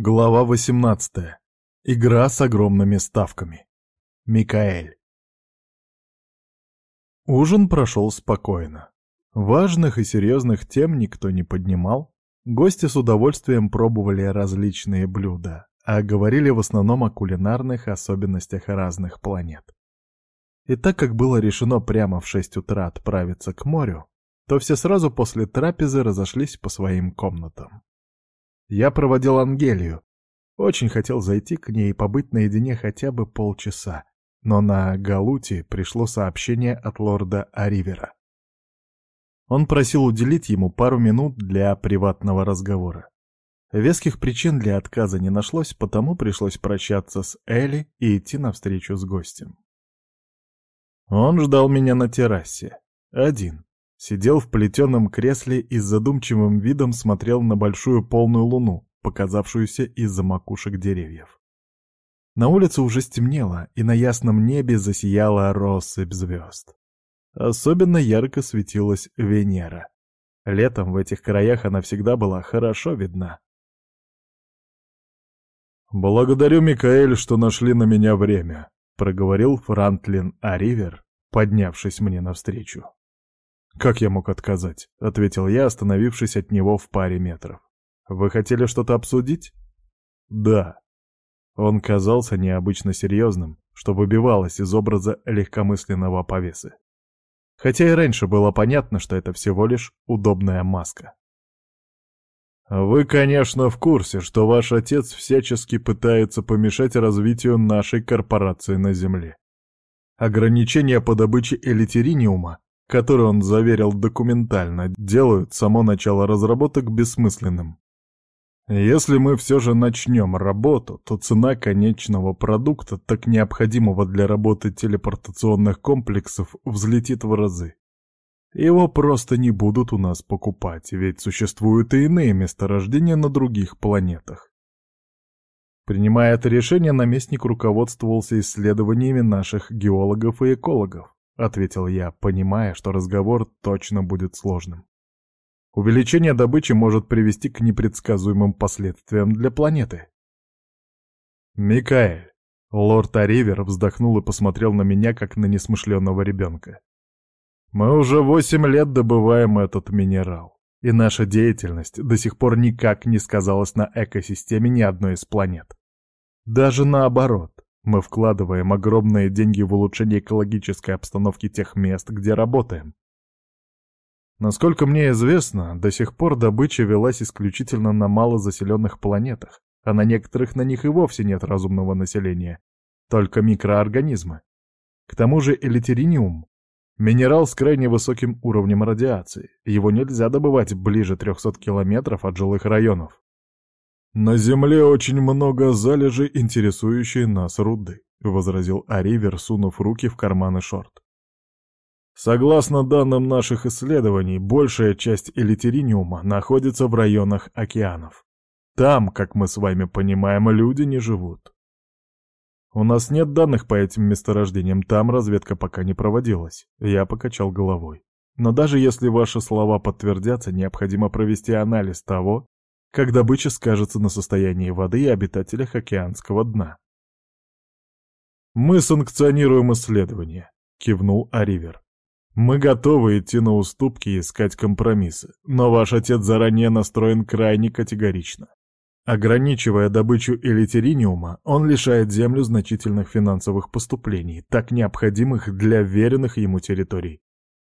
Глава 18. Игра с огромными ставками. Микаэль. Ужин прошел спокойно. Важных и серьезных тем никто не поднимал. Гости с удовольствием пробовали различные блюда, а говорили в основном о кулинарных особенностях разных планет. И так как было решено прямо в 6 утра отправиться к морю, то все сразу после трапезы разошлись по своим комнатам. Я проводил Ангелию. Очень хотел зайти к ней и побыть наедине хотя бы полчаса. Но на Галути пришло сообщение от лорда Аривера. Он просил уделить ему пару минут для приватного разговора. Веских причин для отказа не нашлось, потому пришлось прощаться с Элли и идти навстречу с гостем. Он ждал меня на террасе. Один. Сидел в плетеном кресле и с задумчивым видом смотрел на большую полную луну, показавшуюся из-за макушек деревьев. На улице уже стемнело, и на ясном небе засияла россыпь звезд. Особенно ярко светилась Венера. Летом в этих краях она всегда была хорошо видна. «Благодарю, Микаэль, что нашли на меня время», — проговорил Франклин Аривер, поднявшись мне навстречу. «Как я мог отказать?» — ответил я, остановившись от него в паре метров. «Вы хотели что-то обсудить?» «Да». Он казался необычно серьезным, что выбивалось из образа легкомысленного повесы. Хотя и раньше было понятно, что это всего лишь удобная маска. «Вы, конечно, в курсе, что ваш отец всячески пытается помешать развитию нашей корпорации на Земле. Ограничения по добыче элитериниума который он заверил документально, делают само начало разработок бессмысленным. Если мы все же начнем работу, то цена конечного продукта, так необходимого для работы телепортационных комплексов, взлетит в разы. Его просто не будут у нас покупать, ведь существуют и иные месторождения на других планетах. Принимая это решение, наместник руководствовался исследованиями наших геологов и экологов. — ответил я, понимая, что разговор точно будет сложным. Увеличение добычи может привести к непредсказуемым последствиям для планеты. «Микаэль!» Лорд Аривер вздохнул и посмотрел на меня, как на несмышленного ребенка. «Мы уже восемь лет добываем этот минерал, и наша деятельность до сих пор никак не сказалась на экосистеме ни одной из планет. Даже наоборот, мы вкладываем огромные деньги в улучшение экологической обстановки тех мест, где работаем. Насколько мне известно, до сих пор добыча велась исключительно на малозаселенных планетах, а на некоторых на них и вовсе нет разумного населения, только микроорганизмы. К тому же элитериниум — минерал с крайне высоким уровнем радиации, его нельзя добывать ближе 300 километров от жилых районов. «На Земле очень много залежей, интересующей нас руды», — возразил Аривер, сунув руки в карманы шорт. Согласно данным наших исследований, большая часть элитериниума находится в районах океанов. Там, как мы с вами понимаем, люди не живут. У нас нет данных по этим месторождениям, там разведка пока не проводилась. Я покачал головой. Но даже если ваши слова подтвердятся, необходимо провести анализ того, как добыча скажется на состоянии воды и обитателях океанского дна. «Мы санкционируем исследования», — кивнул Аривер. «Мы готовы идти на уступки и искать компромиссы, но ваш отец заранее настроен крайне категорично. Ограничивая добычу элитериниума, он лишает Землю значительных финансовых поступлений, так необходимых для веренных ему территорий.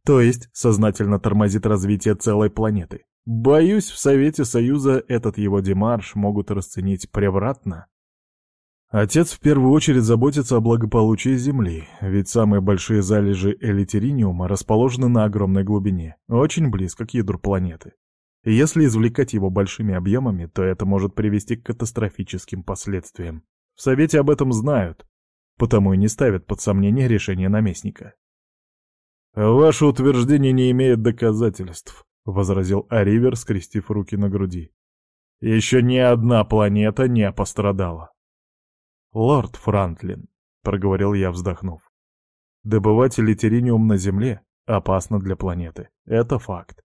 То есть сознательно тормозит развитие целой планеты. Боюсь, в Совете Союза этот его демарш могут расценить превратно. Отец в первую очередь заботится о благополучии Земли, ведь самые большие залежи элитериниума расположены на огромной глубине, очень близко к ядру планеты. Если извлекать его большими объемами, то это может привести к катастрофическим последствиям. В Совете об этом знают, потому и не ставят под сомнение решение наместника. Ваше утверждение не имеет доказательств, — возразил Аривер, скрестив руки на груди. «Еще ни одна планета не пострадала». «Лорд Франклин», — проговорил я, вздохнув. «Добывать литериниум на Земле опасно для планеты. Это факт.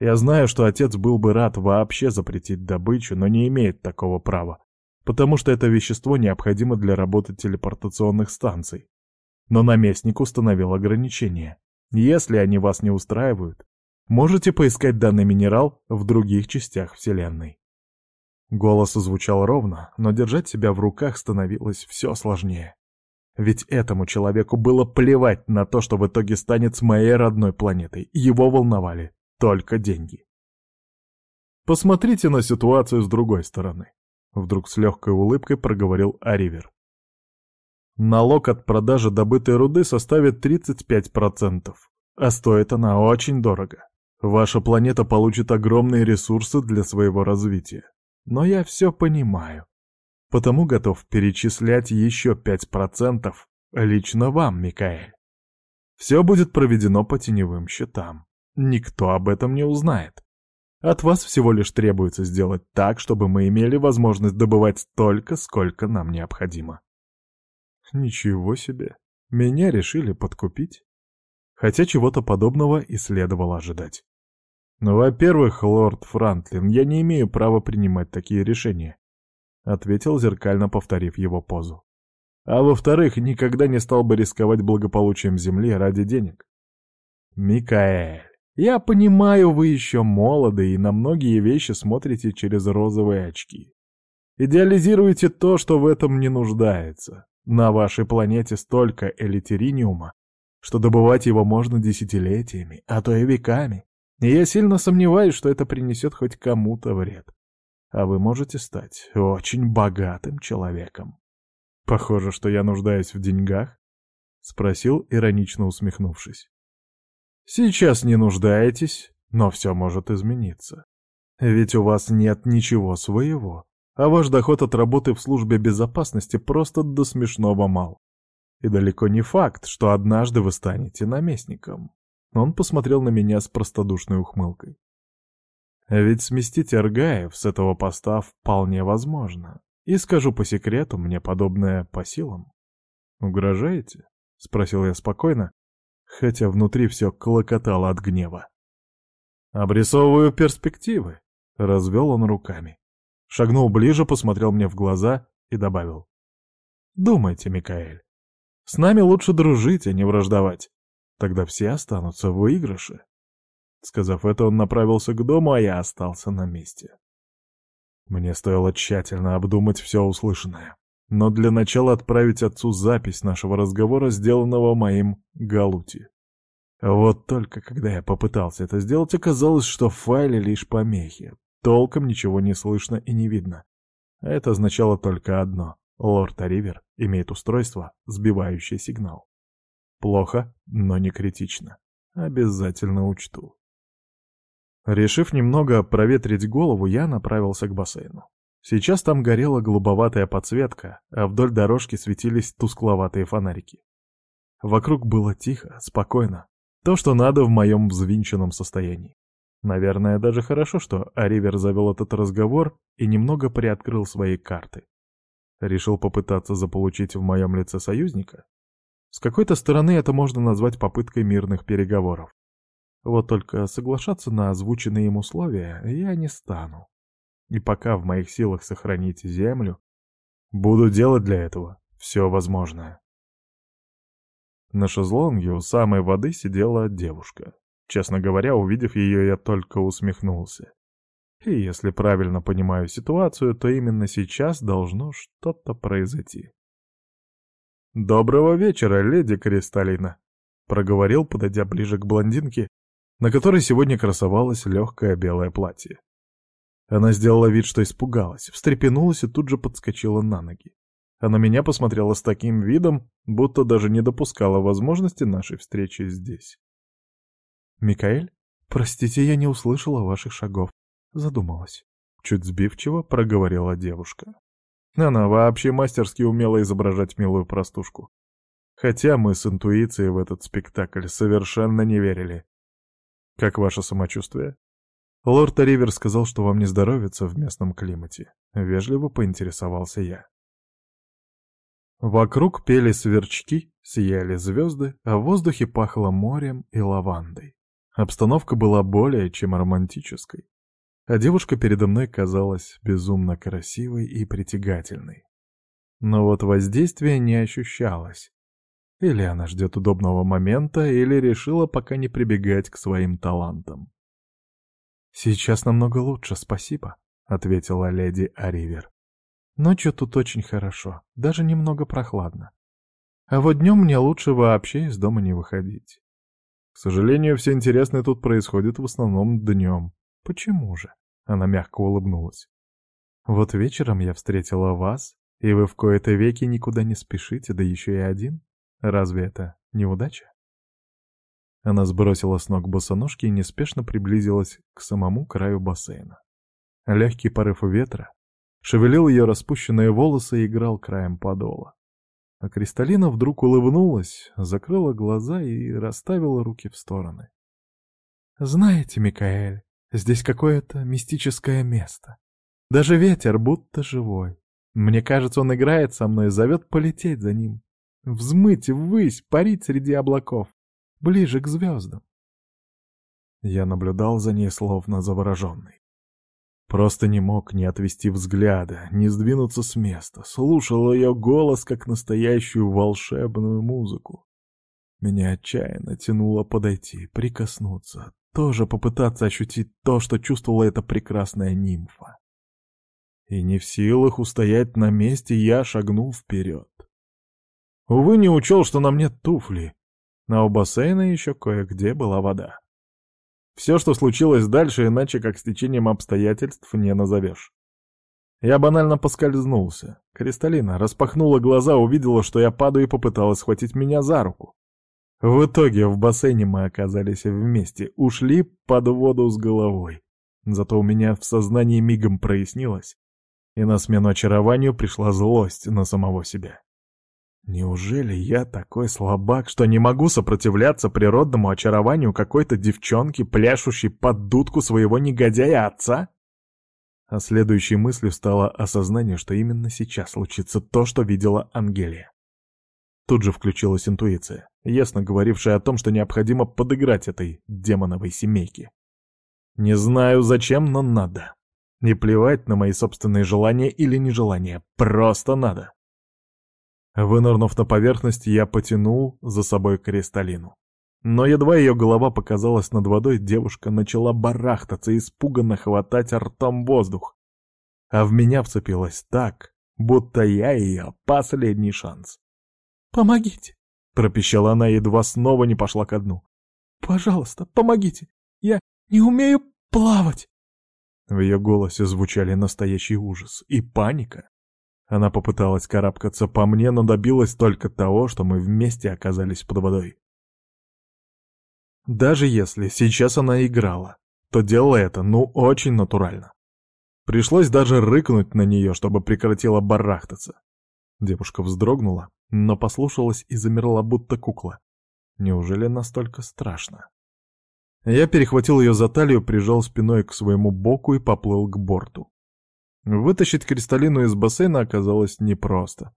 Я знаю, что отец был бы рад вообще запретить добычу, но не имеет такого права, потому что это вещество необходимо для работы телепортационных станций. Но наместник установил ограничения. Если они вас не устраивают, можете поискать данный минерал в других частях Вселенной. Голос звучал ровно, но держать себя в руках становилось все сложнее. Ведь этому человеку было плевать на то, что в итоге станет с моей родной планетой. Его волновали только деньги. Посмотрите на ситуацию с другой стороны. Вдруг с легкой улыбкой проговорил Аривер. Налог от продажи добытой руды составит 35%, а стоит она очень дорого. Ваша планета получит огромные ресурсы для своего развития. Но я все понимаю. Потому готов перечислять еще 5% лично вам, Микаэль. Все будет проведено по теневым счетам. Никто об этом не узнает. От вас всего лишь требуется сделать так, чтобы мы имели возможность добывать столько, сколько нам необходимо. Ничего себе. Меня решили подкупить. Хотя чего-то подобного и следовало ожидать. Ну, во-первых, лорд Франклин, я не имею права принимать такие решения. Ответил, зеркально повторив его позу. А во-вторых, никогда не стал бы рисковать благополучием Земли ради денег. Микаэль, я понимаю, вы еще молоды и на многие вещи смотрите через розовые очки. Идеализируете то, что в этом не нуждается. На вашей планете столько элитериниума, что добывать его можно десятилетиями, а то и веками. И я сильно сомневаюсь, что это принесет хоть кому-то вред. А вы можете стать очень богатым человеком. Похоже, что я нуждаюсь в деньгах? Спросил, иронично усмехнувшись. Сейчас не нуждаетесь, но все может измениться. Ведь у вас нет ничего своего а ваш доход от работы в службе безопасности просто до смешного мал. И далеко не факт, что однажды вы станете наместником. Он посмотрел на меня с простодушной ухмылкой. А ведь сместить Аргаев с этого поста вполне возможно. И скажу по секрету, мне подобное по силам. «Угрожаете?» — спросил я спокойно, хотя внутри все клокотало от гнева. «Обрисовываю перспективы», — развел он руками. Шагнул ближе, посмотрел мне в глаза и добавил. «Думайте, Микаэль. С нами лучше дружить, а не враждовать. Тогда все останутся в выигрыше». Сказав это, он направился к дому, а я остался на месте. Мне стоило тщательно обдумать все услышанное. Но для начала отправить отцу запись нашего разговора, сделанного моим Галути. Вот только когда я попытался это сделать, оказалось, что в файле лишь помехи. Толком ничего не слышно и не видно. Это означало только одно. Лорд Аривер имеет устройство, сбивающее сигнал. Плохо, но не критично. Обязательно учту. Решив немного проветрить голову, я направился к бассейну. Сейчас там горела голубоватая подсветка, а вдоль дорожки светились тускловатые фонарики. Вокруг было тихо, спокойно. То, что надо в моем взвинченном состоянии. Наверное, даже хорошо, что Аривер завел этот разговор и немного приоткрыл свои карты. Решил попытаться заполучить в моем лице союзника? С какой-то стороны это можно назвать попыткой мирных переговоров. Вот только соглашаться на озвученные им условия я не стану. И пока в моих силах сохранить землю, буду делать для этого все возможное. На шезлонге у самой воды сидела девушка. Честно говоря, увидев ее, я только усмехнулся. И если правильно понимаю ситуацию, то именно сейчас должно что-то произойти. «Доброго вечера, леди Кристалина», — проговорил, подойдя ближе к блондинке, на которой сегодня красовалось легкое белое платье. Она сделала вид, что испугалась, встрепенулась и тут же подскочила на ноги. А на меня посмотрела с таким видом, будто даже не допускала возможности нашей встречи здесь. «Микаэль? Простите, я не услышала ваших шагов. Задумалась». Чуть сбивчиво проговорила девушка. Она вообще мастерски умела изображать милую простушку. Хотя мы с интуицией в этот спектакль совершенно не верили. «Как ваше самочувствие?» «Лорд Ривер сказал, что вам не здоровится в местном климате». Вежливо поинтересовался я. Вокруг пели сверчки, сияли звезды, а в воздухе пахло морем и лавандой. Обстановка была более чем романтической. а девушка передо мной казалась безумно красивой и притягательной. Но вот воздействия не ощущалось. Или она ждет удобного момента, или решила пока не прибегать к своим талантам. «Сейчас намного лучше, спасибо», — ответила леди Аривер. «Ночью тут очень хорошо, даже немного прохладно. А вот днем мне лучше вообще из дома не выходить. К сожалению, все интересное тут происходит в основном днем. Почему же? Она мягко улыбнулась. Вот вечером я встретила вас, и вы в кои-то веки никуда не спешите, да еще и один. Разве это неудача? Она сбросила с ног босоножки и неспешно приблизилась к самому краю бассейна. Легкий порыв ветра шевелил ее распущенные волосы и играл краем подола. А Кристалина вдруг улыбнулась, закрыла глаза и расставила руки в стороны. «Знаете, Микаэль, здесь какое-то мистическое место. Даже ветер будто живой. Мне кажется, он играет со мной, зовет полететь за ним. Взмыть ввысь, парить среди облаков, ближе к звездам. Я наблюдал за ней словно завороженный. Просто не мог ни отвести взгляда, ни сдвинуться с места. Слушал ее голос, как настоящую волшебную музыку. Меня отчаянно тянуло подойти, прикоснуться, тоже попытаться ощутить то, что чувствовала эта прекрасная нимфа. И не в силах устоять на месте, я шагнул вперед. Увы, не учел, что на мне туфли, а у бассейна еще кое-где была вода. Все, что случилось дальше, иначе как с течением обстоятельств не назовешь. Я банально поскользнулся. Кристалина распахнула глаза, увидела, что я падаю и попыталась схватить меня за руку. В итоге в бассейне мы оказались вместе, ушли под воду с головой. Зато у меня в сознании мигом прояснилось, и на смену очарованию пришла злость на самого себя. Неужели я такой слабак, что не могу сопротивляться природному очарованию какой-то девчонки, пляшущей под дудку своего негодяя отца? А следующей мыслью стало осознание, что именно сейчас случится то, что видела Ангелия. Тут же включилась интуиция, ясно говорившая о том, что необходимо подыграть этой демоновой семейке. Не знаю зачем, но надо. Не плевать на мои собственные желания или нежелания, просто надо. Вынырнув на поверхность, я потянул за собой Кристалину. Но едва ее голова показалась над водой, девушка начала барахтаться испуганно хватать ртом воздух. А в меня вцепилась так, будто я ее последний шанс. «Помогите!» — пропищала она, едва снова не пошла ко дну. «Пожалуйста, помогите! Я не умею плавать!» В ее голосе звучали настоящий ужас и паника. Она попыталась карабкаться по мне, но добилась только того, что мы вместе оказались под водой. Даже если сейчас она играла, то делала это, ну, очень натурально. Пришлось даже рыкнуть на нее, чтобы прекратила барахтаться. Девушка вздрогнула, но послушалась и замерла, будто кукла. Неужели настолько страшно? Я перехватил ее за талию, прижал спиной к своему боку и поплыл к борту. Вытащить Кристалину из бассейна оказалось непросто.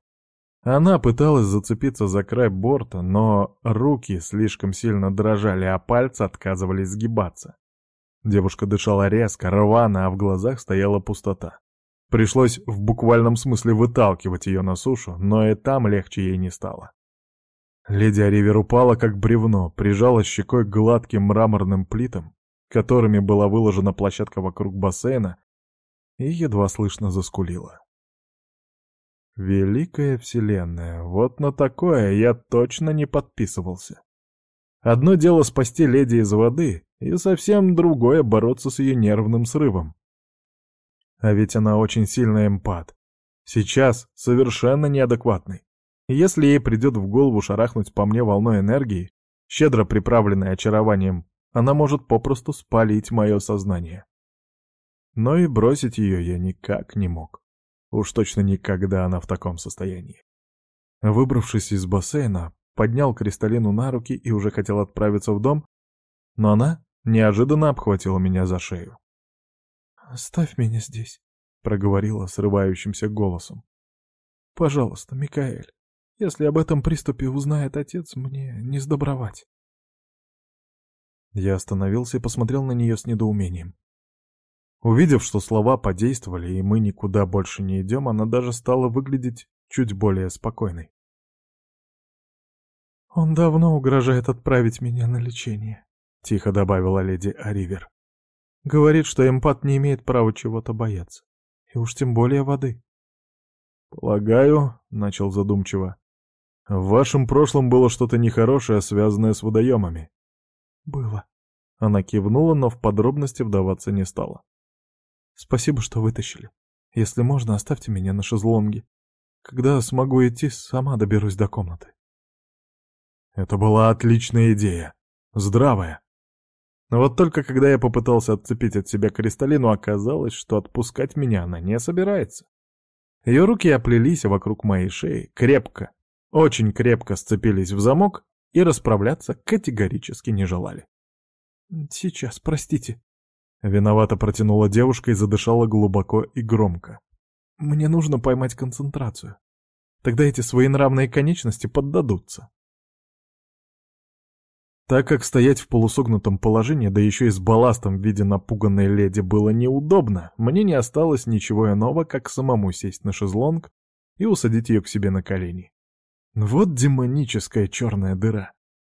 Она пыталась зацепиться за край борта, но руки слишком сильно дрожали, а пальцы отказывались сгибаться. Девушка дышала резко, рвано, а в глазах стояла пустота. Пришлось в буквальном смысле выталкивать ее на сушу, но и там легче ей не стало. Леди Аривер упала как бревно, прижала щекой к гладким мраморным плитам, которыми была выложена площадка вокруг бассейна, и едва слышно заскулила. Великая Вселенная, вот на такое я точно не подписывался. Одно дело спасти леди из воды, и совсем другое бороться с ее нервным срывом. А ведь она очень сильный эмпат. Сейчас совершенно неадекватный. если ей придет в голову шарахнуть по мне волной энергии, щедро приправленной очарованием, она может попросту спалить мое сознание. Но и бросить ее я никак не мог. Уж точно никогда она в таком состоянии. Выбравшись из бассейна, поднял Кристалину на руки и уже хотел отправиться в дом, но она неожиданно обхватила меня за шею. «Оставь меня здесь», — проговорила срывающимся голосом. «Пожалуйста, Микаэль, если об этом приступе узнает отец, мне не сдобровать». Я остановился и посмотрел на нее с недоумением. Увидев, что слова подействовали, и мы никуда больше не идем, она даже стала выглядеть чуть более спокойной. «Он давно угрожает отправить меня на лечение», — тихо добавила леди Аривер. «Говорит, что эмпат не имеет права чего-то бояться, и уж тем более воды». «Полагаю», — начал задумчиво, — «в вашем прошлом было что-то нехорошее, связанное с водоемами». «Было». Она кивнула, но в подробности вдаваться не стала. «Спасибо, что вытащили. Если можно, оставьте меня на шезлонге. Когда смогу идти, сама доберусь до комнаты». Это была отличная идея. Здравая. Но вот только когда я попытался отцепить от себя кристаллину, оказалось, что отпускать меня она не собирается. Ее руки оплелись вокруг моей шеи, крепко, очень крепко сцепились в замок и расправляться категорически не желали. «Сейчас, простите». Виновато протянула девушка и задышала глубоко и громко. «Мне нужно поймать концентрацию. Тогда эти своенравные конечности поддадутся». Так как стоять в полусогнутом положении, да еще и с балластом в виде напуганной леди было неудобно, мне не осталось ничего иного, как самому сесть на шезлонг и усадить ее к себе на колени. Вот демоническая черная дыра.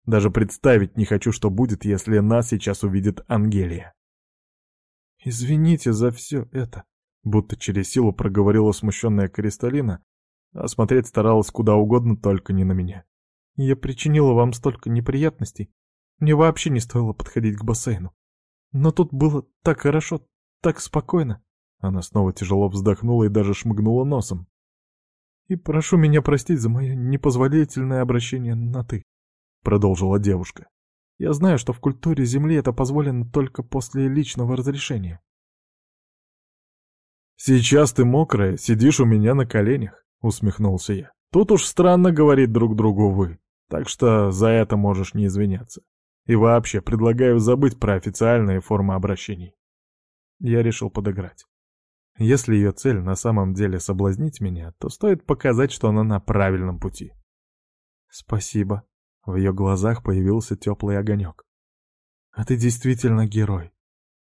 Даже представить не хочу, что будет, если нас сейчас увидит Ангелия. «Извините за все это», — будто через силу проговорила смущенная Кристалина, а смотреть старалась куда угодно, только не на меня. Я причинила вам столько неприятностей. Мне вообще не стоило подходить к бассейну. Но тут было так хорошо, так спокойно. Она снова тяжело вздохнула и даже шмыгнула носом. И прошу меня простить за мое непозволительное обращение на «ты», — продолжила девушка. Я знаю, что в культуре Земли это позволено только после личного разрешения. «Сейчас ты мокрая, сидишь у меня на коленях», — усмехнулся я. «Тут уж странно говорить друг другу «вы». Так что за это можешь не извиняться. И вообще, предлагаю забыть про официальные формы обращений. Я решил подыграть. Если ее цель на самом деле соблазнить меня, то стоит показать, что она на правильном пути. Спасибо. В ее глазах появился теплый огонек. А ты действительно герой.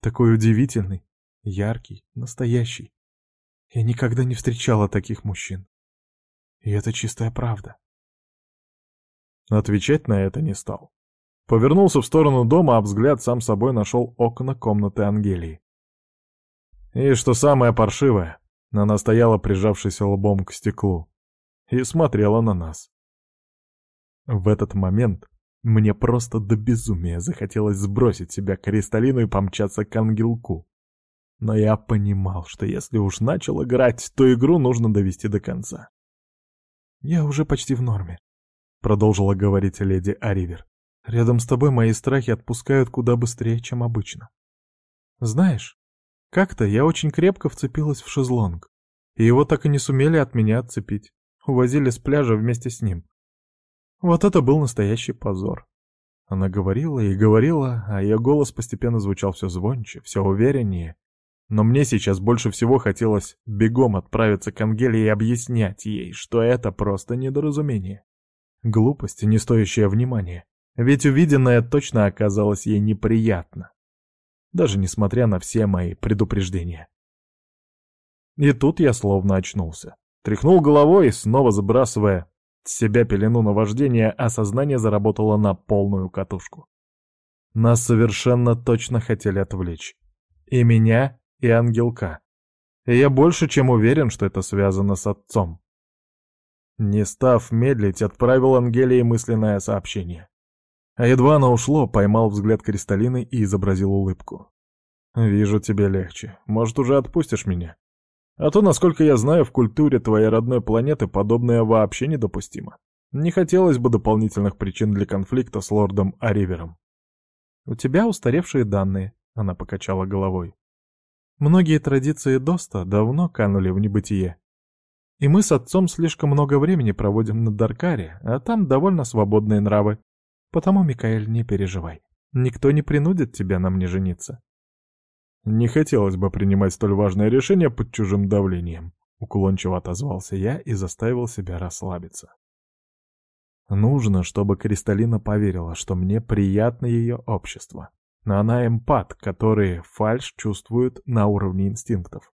Такой удивительный, яркий, настоящий. Я никогда не встречала таких мужчин. И это чистая правда. Отвечать на это не стал. Повернулся в сторону дома, а взгляд сам собой нашел окна комнаты Ангелии. И что самое паршивое, она стояла, прижавшись лбом к стеклу, и смотрела на нас. В этот момент мне просто до безумия захотелось сбросить себя Кристаллину и помчаться к ангелку. Но я понимал, что если уж начал играть, то игру нужно довести до конца. Я уже почти в норме продолжила говорить леди Аривер. Рядом с тобой мои страхи отпускают куда быстрее, чем обычно. Знаешь, как-то я очень крепко вцепилась в шезлонг, и его так и не сумели от меня отцепить. Увозили с пляжа вместе с ним. Вот это был настоящий позор. Она говорила и говорила, а ее голос постепенно звучал все звонче, все увереннее. Но мне сейчас больше всего хотелось бегом отправиться к Ангеле и объяснять ей, что это просто недоразумение. Глупость, не стоящая внимания. Ведь увиденное точно оказалось ей неприятно. Даже несмотря на все мои предупреждения. И тут я словно очнулся. Тряхнул головой, снова сбрасывая с себя пелену наваждения, а сознание заработало на полную катушку. Нас совершенно точно хотели отвлечь. И меня, и ангелка. И я больше чем уверен, что это связано с отцом. Не став медлить, отправил Ангелии мысленное сообщение. А едва оно ушло, поймал взгляд Кристаллины и изобразил улыбку. «Вижу, тебе легче. Может, уже отпустишь меня? А то, насколько я знаю, в культуре твоей родной планеты подобное вообще недопустимо. Не хотелось бы дополнительных причин для конфликта с лордом Аривером». «У тебя устаревшие данные», — она покачала головой. «Многие традиции Доста давно канули в небытие. И мы с отцом слишком много времени проводим на Даркаре, а там довольно свободные нравы. Потому, Микаэль, не переживай. Никто не принудит тебя на мне жениться. Не хотелось бы принимать столь важное решение под чужим давлением. Уклончиво отозвался я и заставил себя расслабиться. Нужно, чтобы Кристалина поверила, что мне приятно ее общество. Но она эмпат, который фальш чувствует на уровне инстинктов.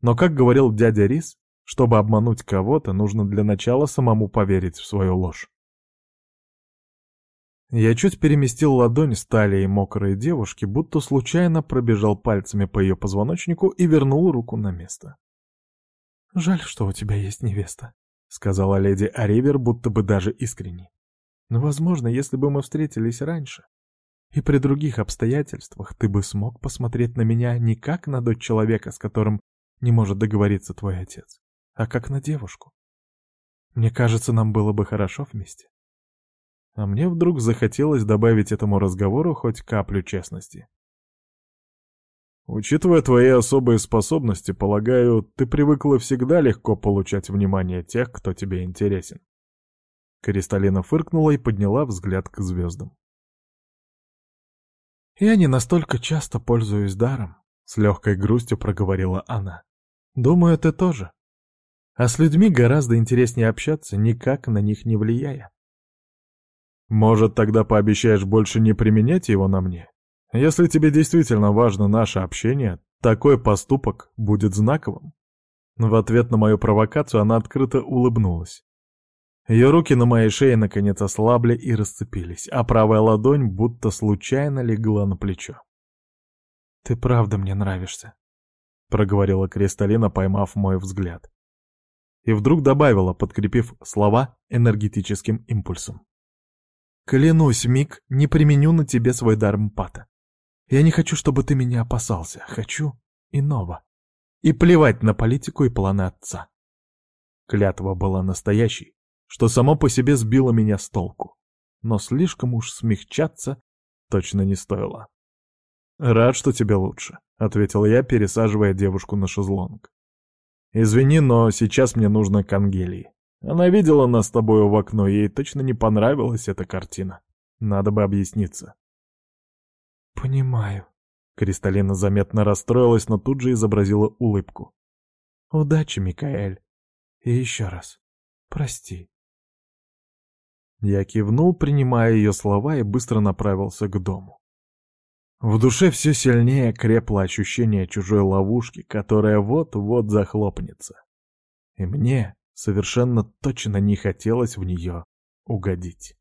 Но, как говорил дядя Рис, чтобы обмануть кого-то, нужно для начала самому поверить в свою ложь. Я чуть переместил ладонь с талии мокрой девушки, будто случайно пробежал пальцами по ее позвоночнику и вернул руку на место. «Жаль, что у тебя есть невеста», — сказала леди Аривер, будто бы даже искренне. «Но, возможно, если бы мы встретились раньше, и при других обстоятельствах ты бы смог посмотреть на меня не как на дочь человека, с которым не может договориться твой отец, а как на девушку. Мне кажется, нам было бы хорошо вместе. А мне вдруг захотелось добавить этому разговору хоть каплю честности. Учитывая твои особые способности, полагаю, ты привыкла всегда легко получать внимание тех, кто тебе интересен. Кристалина фыркнула и подняла взгляд к звездам. «Я не настолько часто пользуюсь даром», — с легкой грустью проговорила она. «Думаю, ты тоже. А с людьми гораздо интереснее общаться, никак на них не влияя. Может, тогда пообещаешь больше не применять его на мне? Если тебе действительно важно наше общение, такой поступок будет знаковым. В ответ на мою провокацию она открыто улыбнулась. Ее руки на моей шее наконец ослабли и расцепились, а правая ладонь будто случайно легла на плечо. «Ты правда мне нравишься», — проговорила Кристалина, поймав мой взгляд. И вдруг добавила, подкрепив слова энергетическим импульсом. Клянусь, Мик, не применю на тебе свой дар мпата. Я не хочу, чтобы ты меня опасался. Хочу иного. И плевать на политику и планы отца. Клятва была настоящей, что само по себе сбило меня с толку. Но слишком уж смягчаться точно не стоило. «Рад, что тебе лучше», — ответил я, пересаживая девушку на шезлонг. «Извини, но сейчас мне нужно к Ангелии. Она видела нас с тобою в окно, ей точно не понравилась эта картина. Надо бы объясниться. «Понимаю». Кристалина заметно расстроилась, но тут же изобразила улыбку. «Удачи, Микаэль. И еще раз. Прости». Я кивнул, принимая ее слова, и быстро направился к дому. В душе все сильнее крепло ощущение чужой ловушки, которая вот-вот захлопнется. И мне Совершенно точно не хотелось в нее угодить.